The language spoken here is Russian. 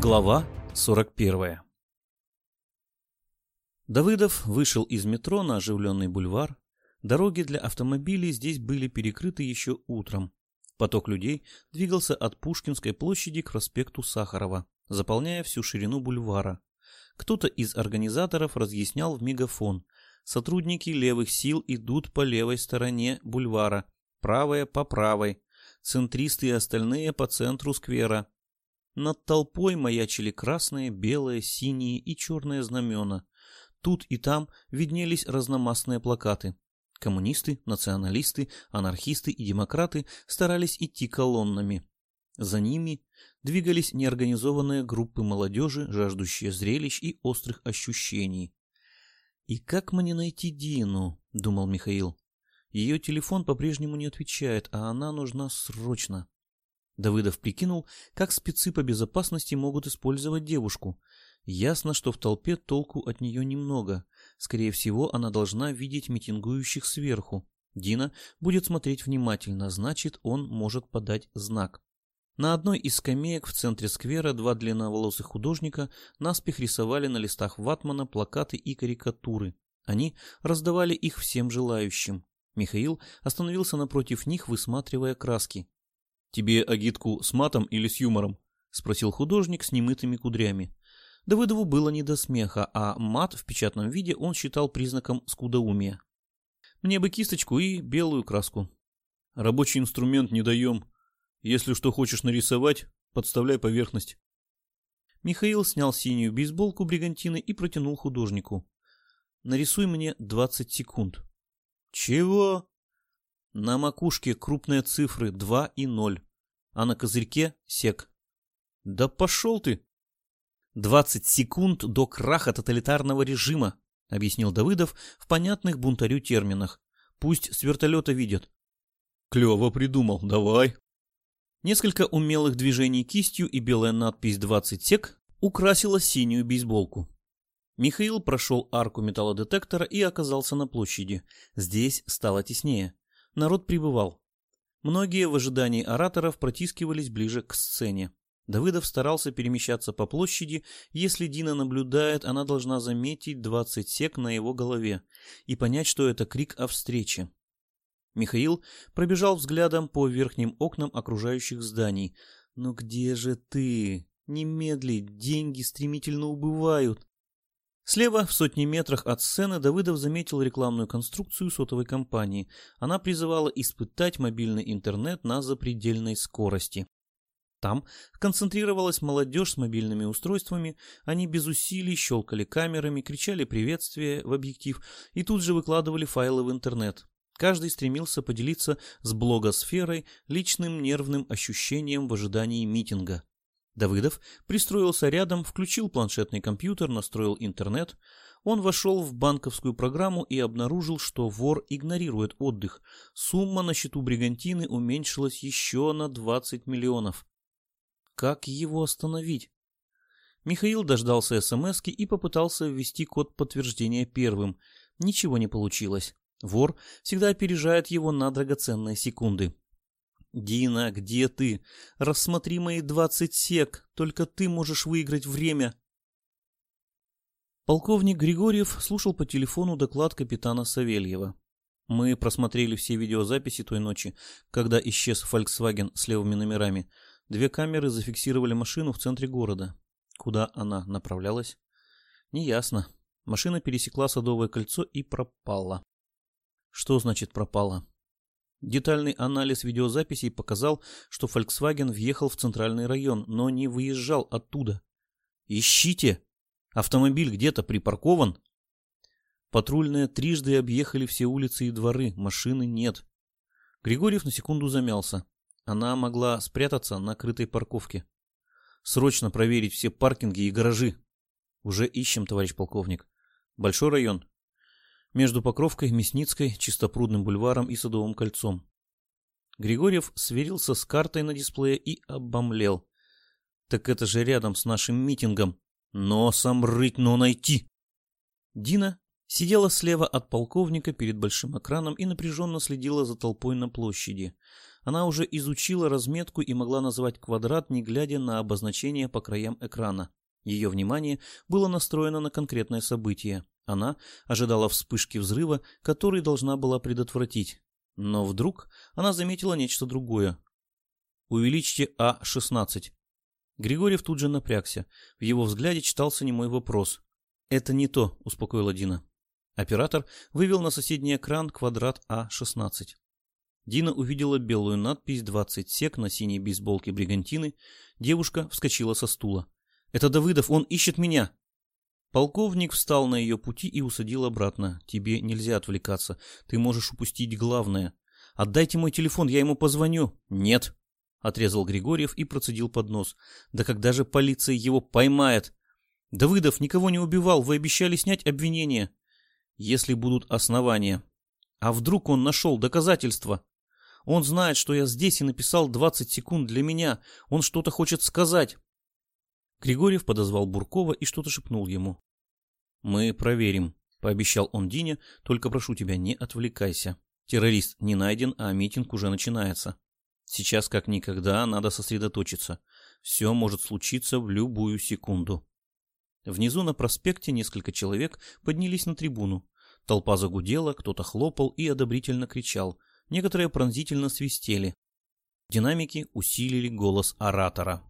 Глава 41 Давыдов вышел из метро на оживленный бульвар. Дороги для автомобилей здесь были перекрыты еще утром. Поток людей двигался от Пушкинской площади к проспекту Сахарова, заполняя всю ширину бульвара. Кто-то из организаторов разъяснял в мегафон. Сотрудники левых сил идут по левой стороне бульвара, правая по правой, центристы и остальные по центру сквера. Над толпой маячили красные, белые, синие и черные знамена. Тут и там виднелись разномастные плакаты. Коммунисты, националисты, анархисты и демократы старались идти колоннами. За ними двигались неорганизованные группы молодежи, жаждущие зрелищ и острых ощущений. «И как мне найти Дину?» — думал Михаил. Ее телефон по-прежнему не отвечает, а она нужна срочно. Давыдов прикинул, как спецы по безопасности могут использовать девушку. Ясно, что в толпе толку от нее немного. Скорее всего, она должна видеть митингующих сверху. Дина будет смотреть внимательно, значит, он может подать знак. На одной из скамеек в центре сквера два длинноволосых художника наспех рисовали на листах ватмана плакаты и карикатуры. Они раздавали их всем желающим. Михаил остановился напротив них, высматривая краски. «Тебе агитку с матом или с юмором?» — спросил художник с немытыми кудрями. Давыдову было не до смеха, а мат в печатном виде он считал признаком скудоумия. «Мне бы кисточку и белую краску». «Рабочий инструмент не даем. Если что хочешь нарисовать, подставляй поверхность». Михаил снял синюю бейсболку бригантины и протянул художнику. «Нарисуй мне двадцать секунд». Чего? На макушке крупные цифры 2 и 0, а на козырьке сек. Да пошел ты! 20 секунд до краха тоталитарного режима, объяснил Давыдов в понятных бунтарю терминах. Пусть с вертолета видят. Клево придумал, давай. Несколько умелых движений кистью и белая надпись «20 сек» украсила синюю бейсболку. Михаил прошел арку металлодетектора и оказался на площади. Здесь стало теснее. Народ прибывал. Многие в ожидании ораторов протискивались ближе к сцене. Давыдов старался перемещаться по площади. Если Дина наблюдает, она должна заметить 20 сек на его голове и понять, что это крик о встрече. Михаил пробежал взглядом по верхним окнам окружающих зданий. «Ну где же ты? Немедли, деньги стремительно убывают!» Слева, в сотни метрах от сцены, Давыдов заметил рекламную конструкцию сотовой компании. Она призывала испытать мобильный интернет на запредельной скорости. Там концентрировалась молодежь с мобильными устройствами, они без усилий щелкали камерами, кричали приветствия в объектив и тут же выкладывали файлы в интернет. Каждый стремился поделиться с блогосферой личным нервным ощущением в ожидании митинга. Давыдов пристроился рядом, включил планшетный компьютер, настроил интернет. Он вошел в банковскую программу и обнаружил, что вор игнорирует отдых. Сумма на счету бригантины уменьшилась еще на 20 миллионов. Как его остановить? Михаил дождался смс и попытался ввести код подтверждения первым. Ничего не получилось. Вор всегда опережает его на драгоценные секунды. «Дина, где ты? Рассмотри мои двадцать сек, только ты можешь выиграть время». Полковник Григорьев слушал по телефону доклад капитана Савельева. Мы просмотрели все видеозаписи той ночи, когда исчез Volkswagen с левыми номерами. Две камеры зафиксировали машину в центре города. Куда она направлялась? Неясно. Машина пересекла Садовое кольцо и пропала. Что значит пропала? Детальный анализ видеозаписей показал, что Volkswagen въехал в центральный район, но не выезжал оттуда. «Ищите! Автомобиль где-то припаркован!» Патрульные трижды объехали все улицы и дворы, машины нет. Григорьев на секунду замялся. Она могла спрятаться на крытой парковке. «Срочно проверить все паркинги и гаражи!» «Уже ищем, товарищ полковник. Большой район?» Между Покровкой, Мясницкой, Чистопрудным бульваром и Садовым кольцом. Григорьев сверился с картой на дисплее и обомлел. Так это же рядом с нашим митингом. Носом рыть, но найти. Дина сидела слева от полковника перед большим экраном и напряженно следила за толпой на площади. Она уже изучила разметку и могла назвать квадрат, не глядя на обозначения по краям экрана. Ее внимание было настроено на конкретное событие. Она ожидала вспышки взрыва, который должна была предотвратить. Но вдруг она заметила нечто другое. «Увеличьте А-16». Григорьев тут же напрягся. В его взгляде читался немой вопрос. «Это не то», — успокоила Дина. Оператор вывел на соседний экран квадрат А-16. Дина увидела белую надпись «20 сек» на синей бейсболке бригантины. Девушка вскочила со стула. «Это Давыдов, он ищет меня!» Полковник встал на ее пути и усадил обратно. «Тебе нельзя отвлекаться. Ты можешь упустить главное. Отдайте мой телефон, я ему позвоню». «Нет», — отрезал Григорьев и процедил под нос. «Да когда же полиция его поймает?» «Давыдов никого не убивал, вы обещали снять обвинение». «Если будут основания». «А вдруг он нашел доказательства?» «Он знает, что я здесь и написал 20 секунд для меня. Он что-то хочет сказать». Григорьев подозвал Буркова и что-то шепнул ему. «Мы проверим», — пообещал он Дине, — «только прошу тебя, не отвлекайся. Террорист не найден, а митинг уже начинается. Сейчас как никогда надо сосредоточиться. Все может случиться в любую секунду». Внизу на проспекте несколько человек поднялись на трибуну. Толпа загудела, кто-то хлопал и одобрительно кричал. Некоторые пронзительно свистели. Динамики усилили голос оратора.